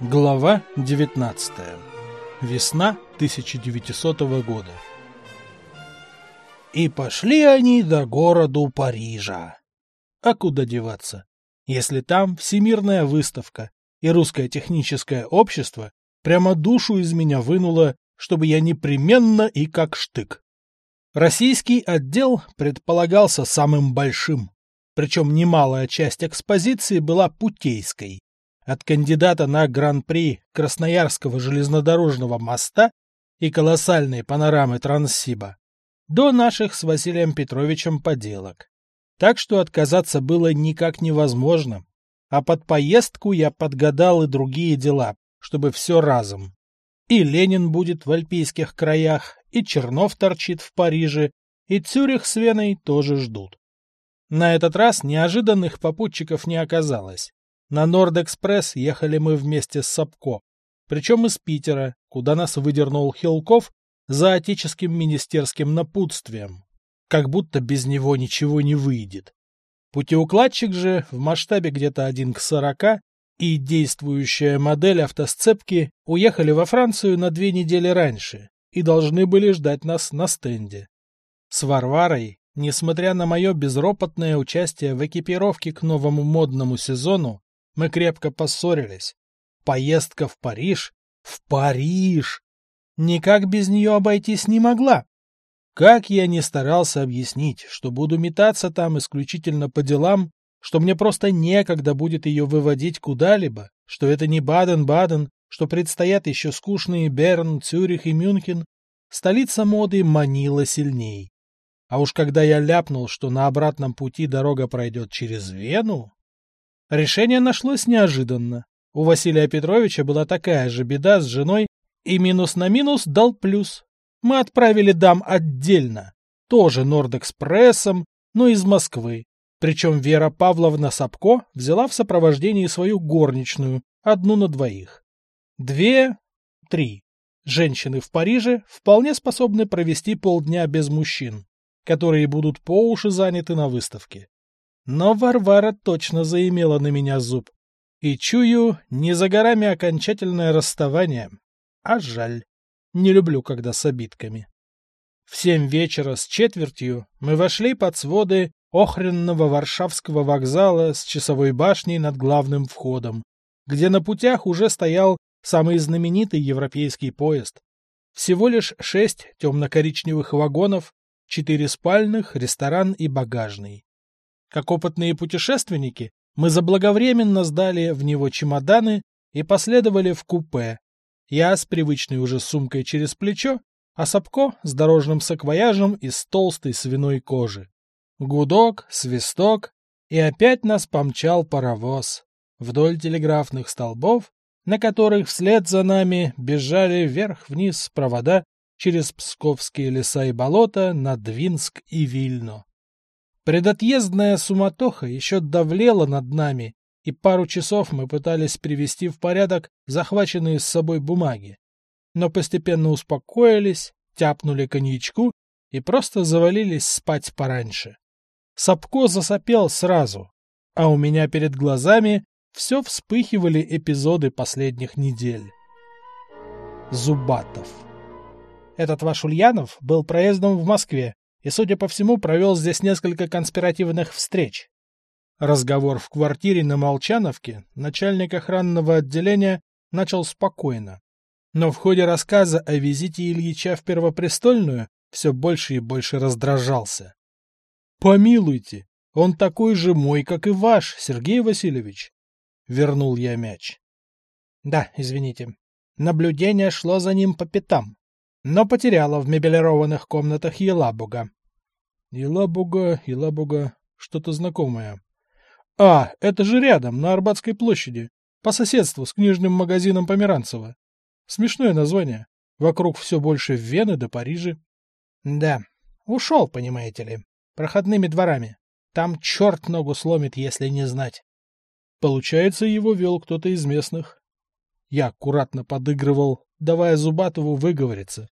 Глава 19. Весна 1900 года. И пошли они до городу Парижа. А куда деваться, если там всемирная выставка и русское техническое общество прямо душу из меня вынуло, чтобы я непременно и как штык. Российский отдел предполагался самым большим, причем немалая часть экспозиции была путейской от кандидата на гран-при Красноярского железнодорожного моста и колоссальной панорамы Транссиба до наших с Василием Петровичем поделок. Так что отказаться было никак невозможно. А под поездку я подгадал и другие дела, чтобы все разом. И Ленин будет в альпийских краях, и Чернов торчит в Париже, и Цюрих с Веной тоже ждут. На этот раз неожиданных попутчиков не оказалось. На Норд-экспресс ехали мы вместе с Сапко, причем из Питера, куда нас выдернул Хилков за отеческим министерским напутствием. Как будто без него ничего не выйдет. Путеукладчик же в масштабе где-то один к сорока и действующая модель автосцепки уехали во Францию на две недели раньше и должны были ждать нас на стенде. С Варварой, несмотря на мое безропотное участие в экипировке к новому модному сезону, мы крепко поссорились. Поездка в Париж? В Париж! Никак без нее обойтись не могла. Как я не старался объяснить, что буду метаться там исключительно по делам, что мне просто некогда будет ее выводить куда-либо, что это не Баден-Баден, что предстоят еще скучные Берн, Цюрих и Мюнхен, столица моды манила сильней. А уж когда я ляпнул, что на обратном пути дорога пройдет через Вену... Решение нашлось неожиданно. У Василия Петровича была такая же беда с женой, и минус на минус дал плюс. Мы отправили дам отдельно, тоже Нордэкспрессом, но из Москвы. Причем Вера Павловна Сапко взяла в сопровождении свою горничную, одну на двоих. Две, три. Женщины в Париже вполне способны провести полдня без мужчин, которые будут по уши заняты на выставке. Но Варвара точно заимела на меня зуб. И чую, не за горами окончательное расставание. А жаль. Не люблю, когда с обидками. В семь вечера с четвертью мы вошли под своды охренного Варшавского вокзала с часовой башней над главным входом, где на путях уже стоял самый знаменитый европейский поезд. Всего лишь шесть темно-коричневых вагонов, четыре спальных, ресторан и багажный. Как опытные путешественники, мы заблаговременно сдали в него чемоданы и последовали в купе. Я с привычной уже сумкой через плечо, а Сапко с дорожным саквояжем из толстой свиной кожи. Гудок, свисток, и опять нас помчал паровоз вдоль телеграфных столбов, на которых вслед за нами бежали вверх-вниз провода через псковские леса и болота на Двинск и Вильно. Предотъездная суматоха еще давлела над нами, и пару часов мы пытались привести в порядок захваченные с собой бумаги. Но постепенно успокоились, тяпнули коньячку и просто завалились спать пораньше. Сапко засопел сразу, а у меня перед глазами все вспыхивали эпизоды последних недель. Зубатов. Этот ваш Ульянов был проездом в Москве, и, судя по всему, провел здесь несколько конспиративных встреч. Разговор в квартире на Молчановке начальник охранного отделения начал спокойно. Но в ходе рассказа о визите Ильича в Первопрестольную все больше и больше раздражался. «Помилуйте, он такой же мой, как и ваш, Сергей Васильевич!» Вернул я мяч. «Да, извините. Наблюдение шло за ним по пятам но потеряла в мебелированных комнатах Елабуга. Елабуга, Елабуга, что-то знакомое. А, это же рядом, на Арбатской площади, по соседству с книжным магазином Померанцева. Смешное название. Вокруг все больше Вены до Парижа. Да, ушел, понимаете ли, проходными дворами. Там черт ногу сломит, если не знать. Получается, его вел кто-то из местных. Я аккуратно подыгрывал, давая Зубатову выговориться.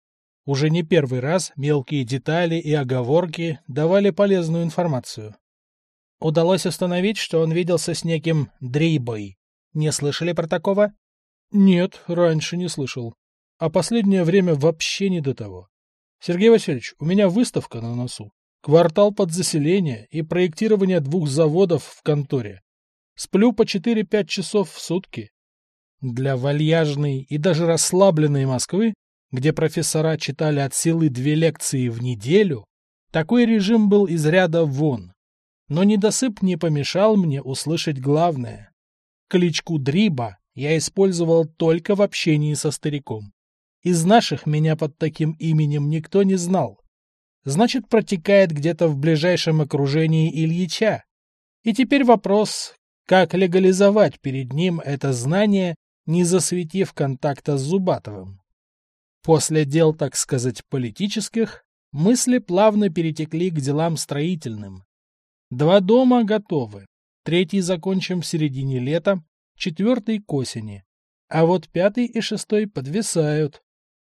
Уже не первый раз мелкие детали и оговорки давали полезную информацию. Удалось установить, что он виделся с неким Дрейбой. Не слышали про такого? Нет, раньше не слышал. А последнее время вообще не до того. Сергей Васильевич, у меня выставка на носу. Квартал под заселение и проектирование двух заводов в конторе. Сплю по 4-5 часов в сутки. Для вальяжной и даже расслабленной Москвы, где профессора читали от силы две лекции в неделю, такой режим был из ряда вон. Но недосып не помешал мне услышать главное. Кличку Дриба я использовал только в общении со стариком. Из наших меня под таким именем никто не знал. Значит, протекает где-то в ближайшем окружении Ильича. И теперь вопрос, как легализовать перед ним это знание, не засветив контакта с Зубатовым. После дел, так сказать, политических, мысли плавно перетекли к делам строительным. Два дома готовы. Третий закончим в середине лета, четвертый к осени. А вот пятый и шестой подвисают.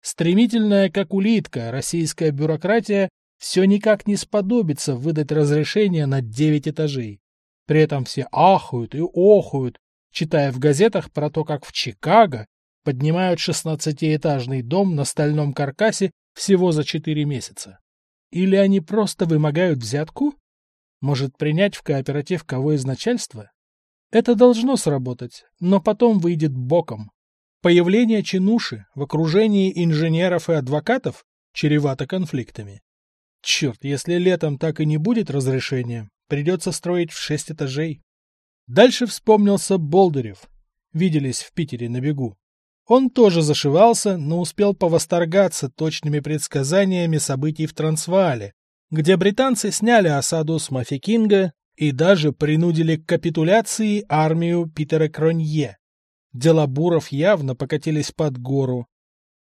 Стремительная, как улитка, российская бюрократия все никак не сподобится выдать разрешение на девять этажей. При этом все ахают и охают, читая в газетах про то, как в Чикаго поднимают шестнадцатиэтажный дом на стальном каркасе всего за четыре месяца. Или они просто вымогают взятку? Может, принять в кооператив кого из начальства? Это должно сработать, но потом выйдет боком. Появление чинуши в окружении инженеров и адвокатов чревато конфликтами. Черт, если летом так и не будет разрешения, придется строить в шесть этажей. Дальше вспомнился Болдырев. Виделись в Питере на бегу. Он тоже зашивался, но успел повосторгаться точными предсказаниями событий в Трансваале, где британцы сняли осаду с Мафикинга и даже принудили к капитуляции армию Питера Кронье. Дела буров явно покатились под гору.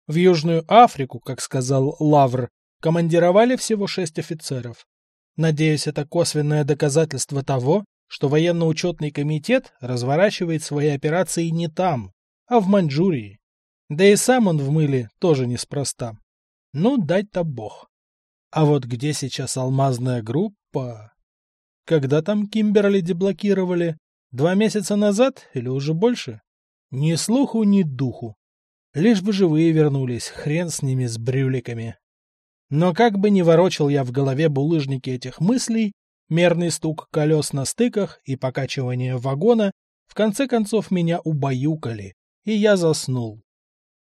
В Южную Африку, как сказал Лавр, командировали всего шесть офицеров. Надеюсь, это косвенное доказательство того, что военно-учетный комитет разворачивает свои операции не там, а в Маньчжурии. Да и сам он в мыле тоже неспроста. Ну, дать-то бог. А вот где сейчас алмазная группа? Когда там Кимберли деблокировали? Два месяца назад или уже больше? Ни слуху, ни духу. Лишь бы живые вернулись, хрен с ними, с брюликами. Но как бы ни ворочал я в голове булыжники этих мыслей, мерный стук колес на стыках и покачивание вагона в конце концов меня убаюкали, и я заснул.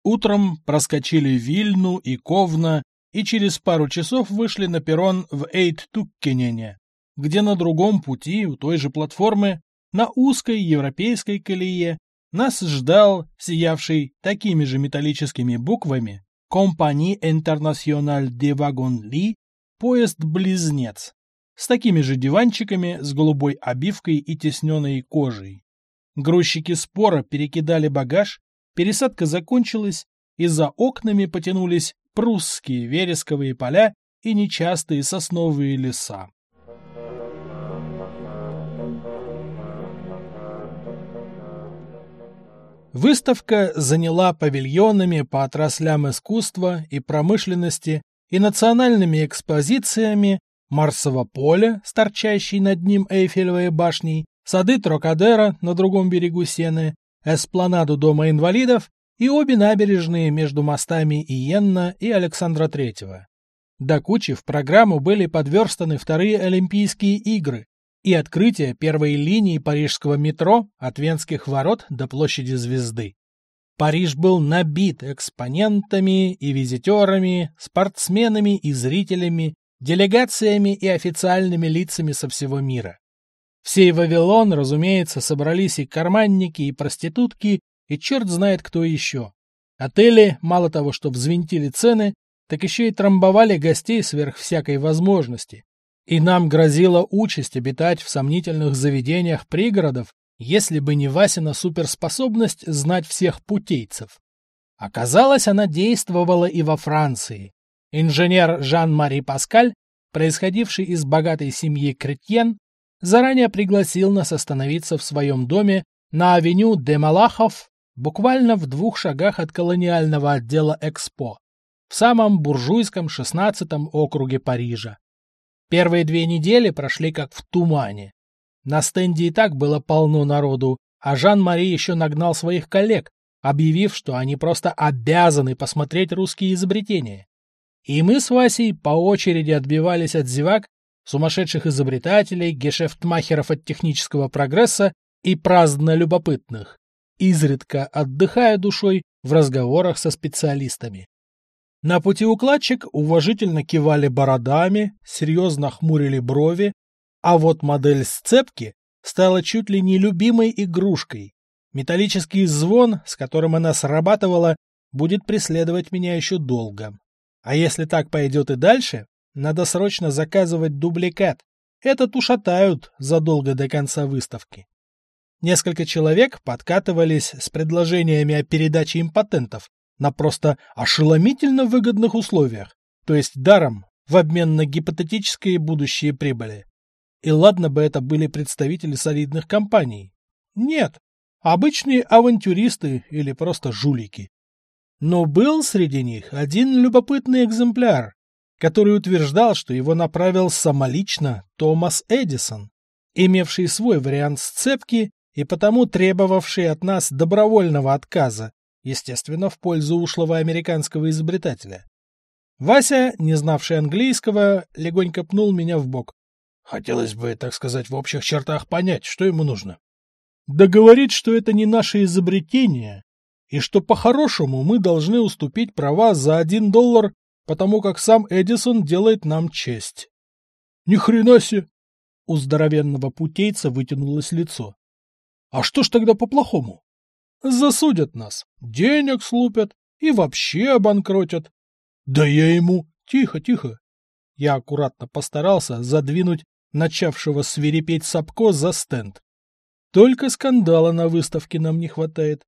Утром проскочили Вильну и Ковна и через пару часов вышли на перрон в Эйт-Туккенене, где на другом пути у той же платформы, на узкой европейской колее, нас ждал, сиявший такими же металлическими буквами, Компани Интернациональ де Вагон Ли, поезд-близнец, с такими же диванчиками с голубой обивкой и тесненной кожей. Грузчики спора перекидали багаж, пересадка закончилась, и за окнами потянулись прусские вересковые поля и нечастые сосновые леса. Выставка заняла павильонами по отраслям искусства и промышленности и национальными экспозициями Марсово поле с торчащей над ним Эйфелевой башней, сады Трокадера на другом берегу Сены, эспланаду Дома инвалидов и обе набережные между мостами Иенна и Александра Третьего. До кучи в программу были подверстаны вторые Олимпийские игры, и открытие первой линии парижского метро от Венских ворот до площади Звезды. Париж был набит экспонентами и визитерами, спортсменами и зрителями, делегациями и официальными лицами со всего мира. В сей Вавилон, разумеется, собрались и карманники, и проститутки, и черт знает кто еще. Отели, мало того, что взвинтили цены, так еще и трамбовали гостей сверх всякой возможности. И нам грозила участь обитать в сомнительных заведениях пригородов, если бы не Васина суперспособность знать всех путейцев. Оказалось, она действовала и во Франции. Инженер Жан-Мари Паскаль, происходивший из богатой семьи Кретьен, заранее пригласил нас остановиться в своем доме на авеню де Малахов, буквально в двух шагах от колониального отдела Экспо, в самом буржуйском 16-м округе Парижа. Первые две недели прошли как в тумане. На стенде и так было полно народу, а Жан-Мари еще нагнал своих коллег, объявив, что они просто обязаны посмотреть русские изобретения. И мы с Васей по очереди отбивались от зевак, сумасшедших изобретателей, гешефтмахеров от технического прогресса и праздно любопытных, изредка отдыхая душой в разговорах со специалистами. На пути укладчик уважительно кивали бородами, серьезно хмурили брови, а вот модель сцепки стала чуть ли не любимой игрушкой. Металлический звон, с которым она срабатывала, будет преследовать меня еще долго. А если так пойдет и дальше, надо срочно заказывать дубликат. Этот ушатают задолго до конца выставки. Несколько человек подкатывались с предложениями о передаче им патентов на просто ошеломительно выгодных условиях, то есть даром, в обмен на гипотетические будущие прибыли. И ладно бы это были представители солидных компаний. Нет, обычные авантюристы или просто жулики. Но был среди них один любопытный экземпляр, который утверждал, что его направил самолично Томас Эдисон, имевший свой вариант сцепки и потому требовавший от нас добровольного отказа, естественно, в пользу ушлого американского изобретателя. Вася, не знавший английского, легонько пнул меня в бок. Хотелось бы, так сказать, в общих чертах понять, что ему нужно. Да говорит, что это не наше изобретение, и что по-хорошему мы должны уступить права за один доллар, потому как сам Эдисон делает нам честь. Ни хрена себе! У здоровенного путейца вытянулось лицо. А что ж тогда по-плохому? Засудят нас, денег слупят и вообще обанкротят. Да я ему... Тихо, тихо. Я аккуратно постарался задвинуть начавшего свирепеть Сапко за стенд. Только скандала на выставке нам не хватает.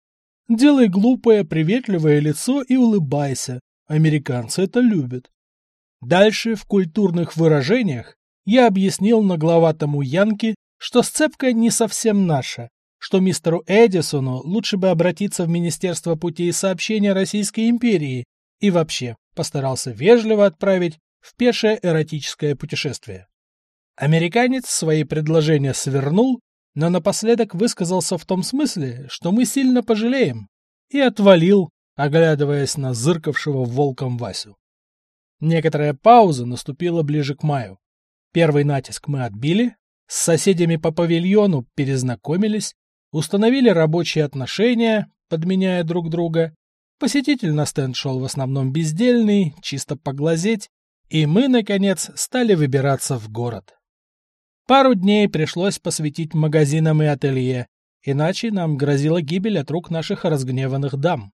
Делай глупое, приветливое лицо и улыбайся. Американцы это любят. Дальше, в культурных выражениях, я объяснил нагловатому Янке, что сцепка не совсем наша, что мистеру Эдисону лучше бы обратиться в Министерство путей сообщения Российской империи и вообще постарался вежливо отправить в пешее эротическое путешествие. Американец свои предложения свернул но напоследок высказался в том смысле, что мы сильно пожалеем, и отвалил, оглядываясь на зыркавшего волком Васю. Некоторая пауза наступила ближе к маю. Первый натиск мы отбили, с соседями по павильону перезнакомились, установили рабочие отношения, подменяя друг друга. Посетитель на стенд шел в основном бездельный, чисто поглазеть, и мы, наконец, стали выбираться в город. Пару дней пришлось посвятить магазинам и ателье, иначе нам грозила гибель от рук наших разгневанных дам.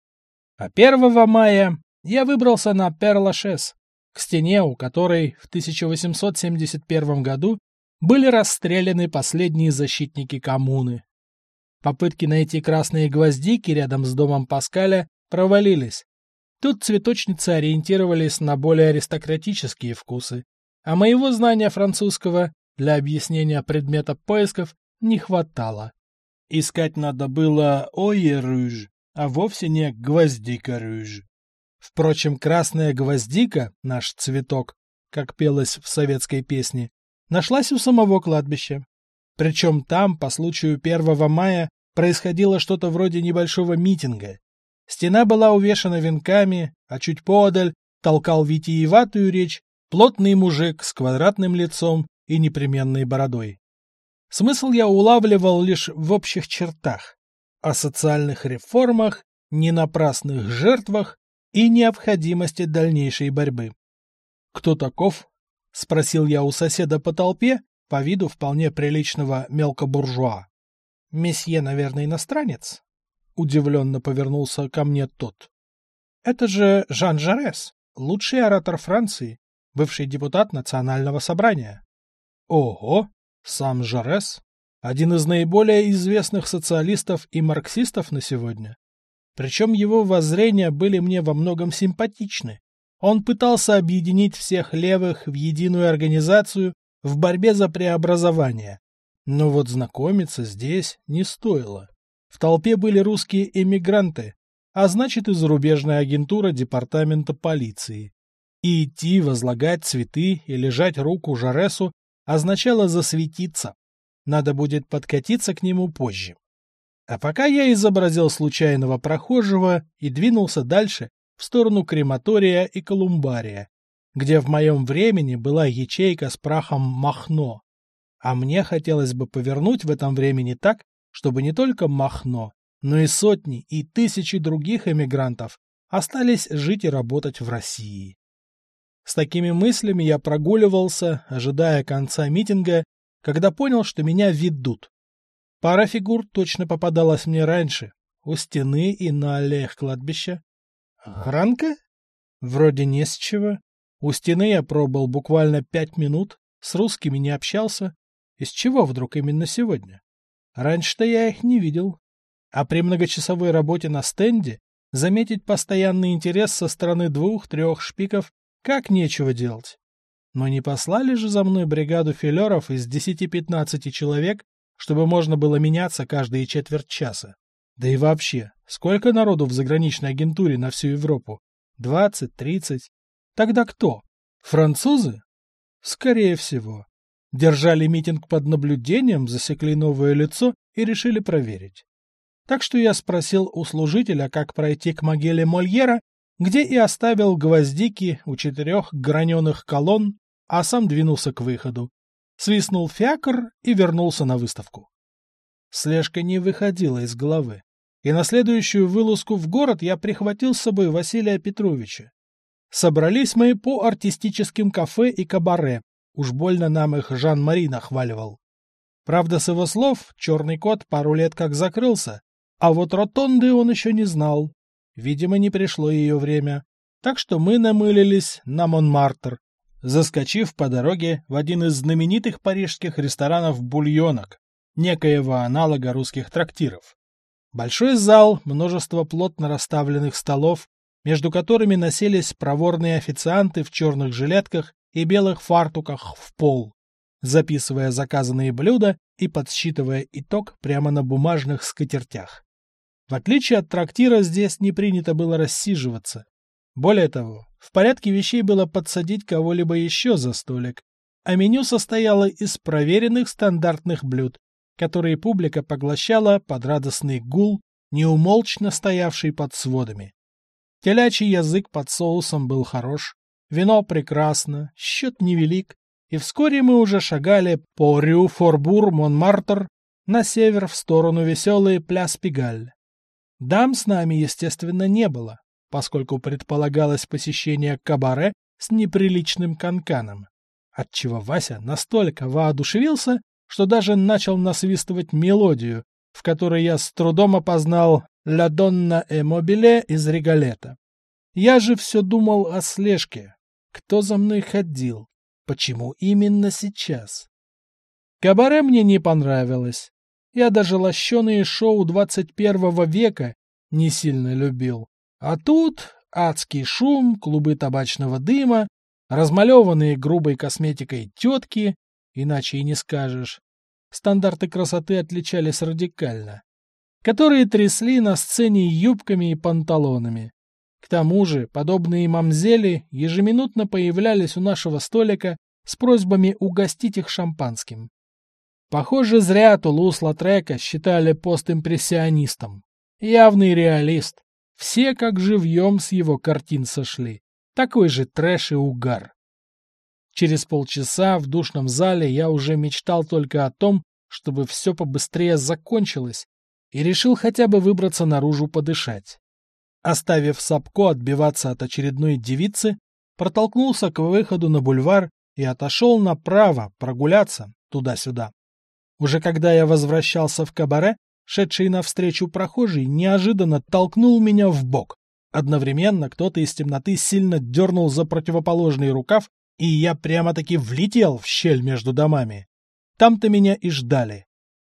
А 1 мая я выбрался на Перлашес, к стене, у которой в 1871 году были расстреляны последние защитники коммуны. Попытки найти красные гвоздики рядом с домом Паскаля провалились. Тут цветочницы ориентировались на более аристократические вкусы, а моего знания французского для объяснения предмета поисков не хватало. Искать надо было ое-рыж, а вовсе не гвоздика-рыж. Впрочем, красная гвоздика, наш цветок, как пелось в советской песне, нашлась у самого кладбища. Причем там, по случаю 1 мая, происходило что-то вроде небольшого митинга. Стена была увешана венками, а чуть подаль толкал витиеватую речь плотный мужик с квадратным лицом и непременной бородой. Смысл я улавливал лишь в общих чертах, о социальных реформах, ненапрасных жертвах и необходимости дальнейшей борьбы. «Кто таков?» — спросил я у соседа по толпе, по виду вполне приличного мелкобуржуа. «Месье, наверное, иностранец?» — удивленно повернулся ко мне тот. «Это же Жан Жарес, лучший оратор Франции, бывший депутат Национального собрания. Ого! Сам Жарес? Один из наиболее известных социалистов и марксистов на сегодня. Причем его воззрения были мне во многом симпатичны. Он пытался объединить всех левых в единую организацию в борьбе за преобразование. Но вот знакомиться здесь не стоило. В толпе были русские эмигранты, а значит и зарубежная агентура департамента полиции. И идти возлагать цветы и лежать руку Жаресу означало засветиться. Надо будет подкатиться к нему позже. А пока я изобразил случайного прохожего и двинулся дальше в сторону крематория и колумбария, где в моем времени была ячейка с прахом Махно. А мне хотелось бы повернуть в этом времени так, чтобы не только Махно, но и сотни и тысячи других эмигрантов остались жить и работать в России. С такими мыслями я прогуливался, ожидая конца митинга, когда понял, что меня ведут. Пара фигур точно попадалась мне раньше, у стены и на аллеях кладбища. Охранка? Вроде не с чего. У стены я пробыл буквально пять минут, с русскими не общался. Из чего вдруг именно сегодня? Раньше-то я их не видел. А при многочасовой работе на стенде заметить постоянный интерес со стороны двух-трех шпиков как нечего делать. Но не послали же за мной бригаду филеров из 10-15 человек, чтобы можно было меняться каждые четверть часа. Да и вообще, сколько народу в заграничной агентуре на всю Европу? Двадцать, тридцать. Тогда кто? Французы? Скорее всего. Держали митинг под наблюдением, засекли новое лицо и решили проверить. Так что я спросил у служителя, как пройти к могиле Мольера, где и оставил гвоздики у четырех граненых колонн, а сам двинулся к выходу, свистнул фиакр и вернулся на выставку. Слежка не выходила из головы, и на следующую вылазку в город я прихватил с собой Василия Петровича. Собрались мы по артистическим кафе и кабаре, уж больно нам их Жан-Мари нахваливал. Правда, с его слов, черный кот пару лет как закрылся, а вот ротонды он еще не знал. Видимо, не пришло ее время. Так что мы намылились на Монмартр, заскочив по дороге в один из знаменитых парижских ресторанов «Бульонок», некоего аналога русских трактиров. Большой зал, множество плотно расставленных столов, между которыми носились проворные официанты в черных жилетках и белых фартуках в пол, записывая заказанные блюда и подсчитывая итог прямо на бумажных скатертях. В отличие от трактира, здесь не принято было рассиживаться. Более того, в порядке вещей было подсадить кого-либо еще за столик, а меню состояло из проверенных стандартных блюд, которые публика поглощала под радостный гул, неумолчно стоявший под сводами. Телячий язык под соусом был хорош, вино прекрасно, счет невелик, и вскоре мы уже шагали по Рю-Форбур-Монмартр на север в сторону веселой Пляс-Пигаль. Дам с нами, естественно, не было, поскольку предполагалось посещение кабаре с неприличным канканом, отчего Вася настолько воодушевился, что даже начал насвистывать мелодию, в которой я с трудом опознал «Ла Донна э Мобиле» из Регалета. Я же все думал о слежке. Кто за мной ходил? Почему именно сейчас? Кабаре мне не понравилось. Я даже лощеные шоу 21 века не сильно любил. А тут адский шум, клубы табачного дыма, размалеванные грубой косметикой тетки, иначе и не скажешь. Стандарты красоты отличались радикально. Которые трясли на сцене юбками и панталонами. К тому же подобные мамзели ежеминутно появлялись у нашего столика с просьбами угостить их шампанским. Похоже, зря Тулус-Латрека считали постимпрессионистом. Явный реалист. Все как живьем с его картин сошли. Такой же трэш и угар. Через полчаса в душном зале я уже мечтал только о том, чтобы все побыстрее закончилось, и решил хотя бы выбраться наружу подышать. Оставив Сапко отбиваться от очередной девицы, протолкнулся к выходу на бульвар и отошел направо прогуляться туда-сюда. Уже когда я возвращался в кабаре, шедший навстречу прохожий неожиданно толкнул меня в бок. Одновременно кто-то из темноты сильно дернул за противоположный рукав, и я прямо-таки влетел в щель между домами. Там-то меня и ждали.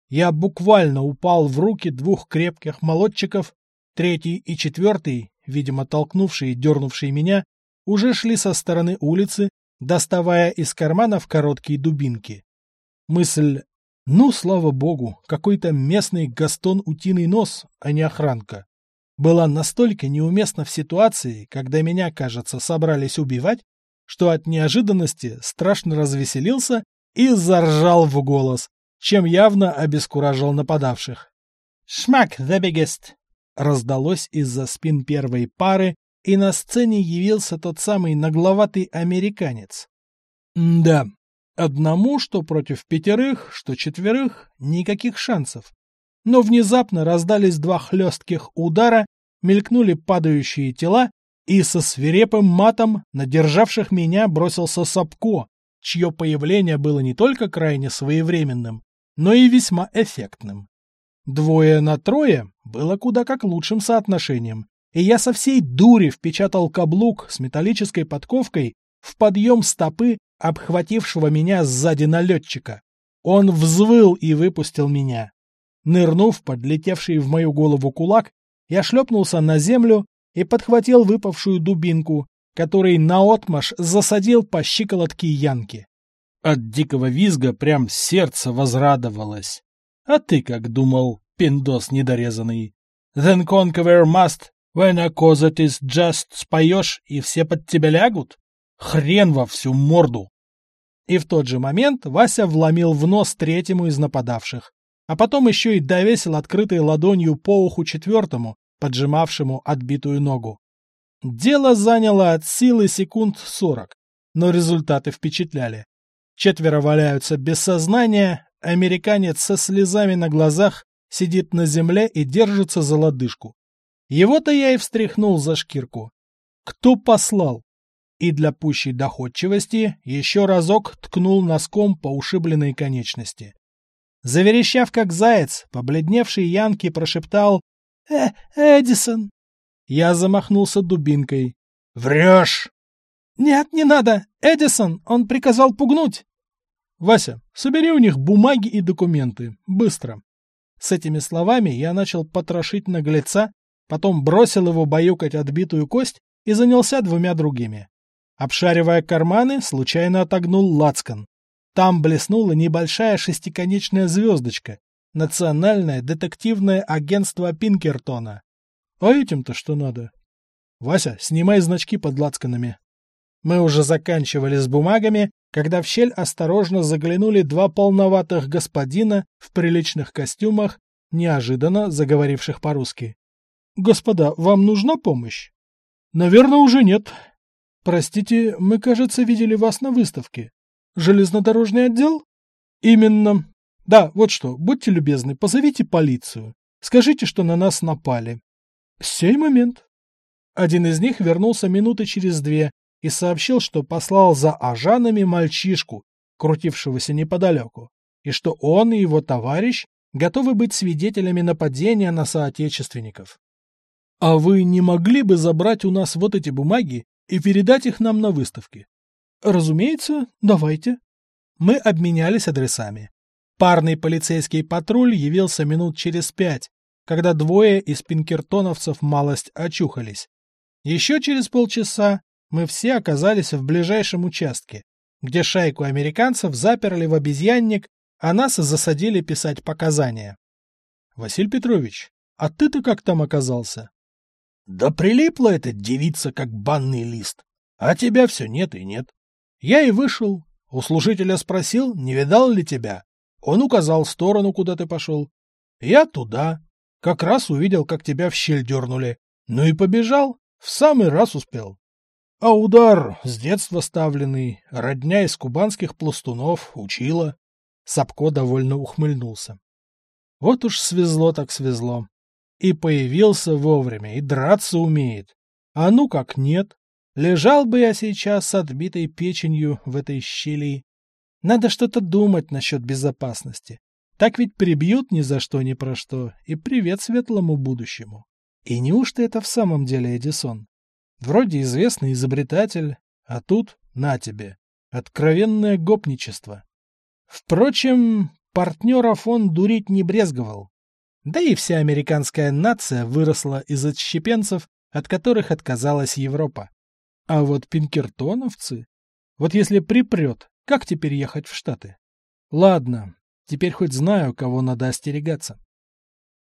Я буквально упал в руки двух крепких молодчиков, третий и четвертый, видимо, толкнувшие и дернувшие меня, уже шли со стороны улицы, доставая из карманов короткие дубинки. Мысль ну, слава богу, какой-то местный Гастон Утиный Нос, а не охранка. Была настолько неуместна в ситуации, когда меня, кажется, собрались убивать, что от неожиданности страшно развеселился и заржал в голос, чем явно обескуражил нападавших. «Шмак the biggest!» раздалось из-за спин первой пары, и на сцене явился тот самый нагловатый американец. да, одному, что против пятерых, что четверых, никаких шансов. Но внезапно раздались два хлестких удара, мелькнули падающие тела, и со свирепым матом на державших меня бросился Сапко, чье появление было не только крайне своевременным, но и весьма эффектным. Двое на трое было куда как лучшим соотношением, и я со всей дури впечатал каблук с металлической подковкой в подъем стопы, обхватившего меня сзади налетчика. Он взвыл и выпустил меня. Нырнув под летевший в мою голову кулак, я шлепнулся на землю и подхватил выпавшую дубинку, который наотмашь засадил по щиколотке Янки. От дикого визга прям сердце возрадовалось. А ты как думал, пиндос недорезанный? Then conquer must, when a cause it is just споешь, и все под тебя лягут? Хрен во всю морду! И в тот же момент Вася вломил в нос третьему из нападавших, а потом еще и довесил открытой ладонью по уху четвертому, поджимавшему отбитую ногу. Дело заняло от силы секунд сорок, но результаты впечатляли. Четверо валяются без сознания, американец со слезами на глазах сидит на земле и держится за лодыжку. Его-то я и встряхнул за шкирку. Кто послал? И для пущей доходчивости еще разок ткнул носком по ушибленной конечности. Заверещав как заяц, побледневший Янки прошептал «Э, Эдисон!» Я замахнулся дубинкой. «Врешь!» «Нет, не надо! Эдисон! Он приказал пугнуть!» «Вася, собери у них бумаги и документы. Быстро!» С этими словами я начал потрошить наглеца, потом бросил его баюкать отбитую кость и занялся двумя другими. Обшаривая карманы, случайно отогнул лацкан. Там блеснула небольшая шестиконечная звездочка. Национальное детективное агентство Пинкертона. А этим-то что надо? Вася, снимай значки под лацканами. Мы уже заканчивали с бумагами, когда в щель осторожно заглянули два полноватых господина в приличных костюмах, неожиданно заговоривших по-русски. «Господа, вам нужна помощь?» «Наверное, уже нет. Простите, мы, кажется, видели вас на выставке. Железнодорожный отдел?» «Именно. Да, вот что, будьте любезны, позовите полицию. Скажите, что на нас напали. «Сей момент». Один из них вернулся минуты через две и сообщил, что послал за ажанами мальчишку, крутившегося неподалеку, и что он и его товарищ готовы быть свидетелями нападения на соотечественников. «А вы не могли бы забрать у нас вот эти бумаги и передать их нам на выставке?» «Разумеется, давайте». Мы обменялись адресами. Парный полицейский патруль явился минут через пять, когда двое из пинкертоновцев малость очухались. Еще через полчаса мы все оказались в ближайшем участке, где шайку американцев заперли в обезьянник, а нас засадили писать показания. — Василий Петрович, а ты-то как там оказался? — Да прилипла эта девица, как банный лист. А тебя все нет и нет. Я и вышел. У служителя спросил, не видал ли тебя. Он указал сторону, куда ты пошел. Я туда. Как раз увидел, как тебя в щель дернули. Ну и побежал. В самый раз успел. А удар с детства ставленный, родня из кубанских пластунов, учила. Сапко довольно ухмыльнулся. Вот уж свезло так свезло. И появился вовремя, и драться умеет. А ну как нет. Лежал бы я сейчас с отбитой печенью в этой щели. Надо что-то думать насчет безопасности. Так ведь прибьют ни за что ни про что, и привет светлому будущему. И неужто это в самом деле Эдисон? Вроде известный изобретатель, а тут, на тебе, откровенное гопничество. Впрочем, партнеров он дурить не брезговал. Да и вся американская нация выросла из отщепенцев, от которых отказалась Европа. А вот пинкертоновцы... Вот если припрет, как теперь ехать в Штаты? Ладно, Теперь хоть знаю, кого надо остерегаться.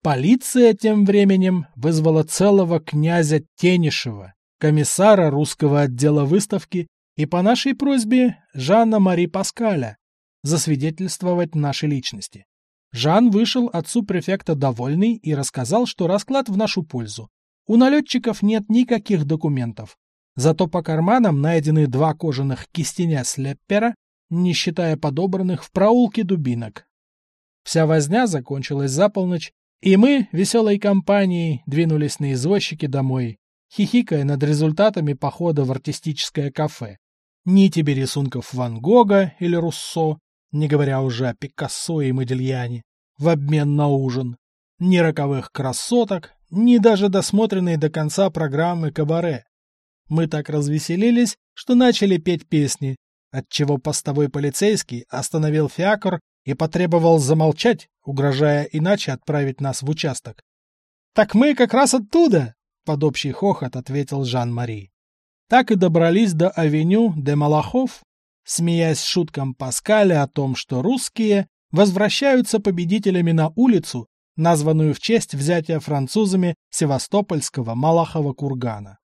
Полиция тем временем вызвала целого князя Тенишева, комиссара русского отдела выставки и по нашей просьбе Жанна Мари Паскаля засвидетельствовать наши личности. Жан вышел отцу префекта довольный и рассказал, что расклад в нашу пользу. У налетчиков нет никаких документов. Зато по карманам найдены два кожаных кистеня слеппера, не считая подобранных в проулке дубинок. Вся возня закончилась за полночь, и мы, веселой компанией, двинулись на извозчике домой, хихикая над результатами похода в артистическое кафе. Ни тебе рисунков Ван Гога или Руссо, не говоря уже о Пикассо и Модельяне, в обмен на ужин, ни роковых красоток, ни даже досмотренной до конца программы «Кабаре». Мы так развеселились, что начали петь песни, отчего постовой полицейский остановил фиакр и потребовал замолчать, угрожая иначе отправить нас в участок. «Так мы как раз оттуда!» — под общий хохот ответил Жан-Мари. Так и добрались до авеню де Малахов, смеясь шуткам Паскаля о том, что русские возвращаются победителями на улицу, названную в честь взятия французами Севастопольского Малахова кургана.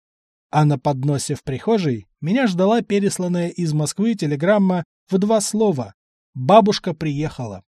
А на подносе в прихожей меня ждала пересланная из Москвы телеграмма в два слова «Бабушка приехала».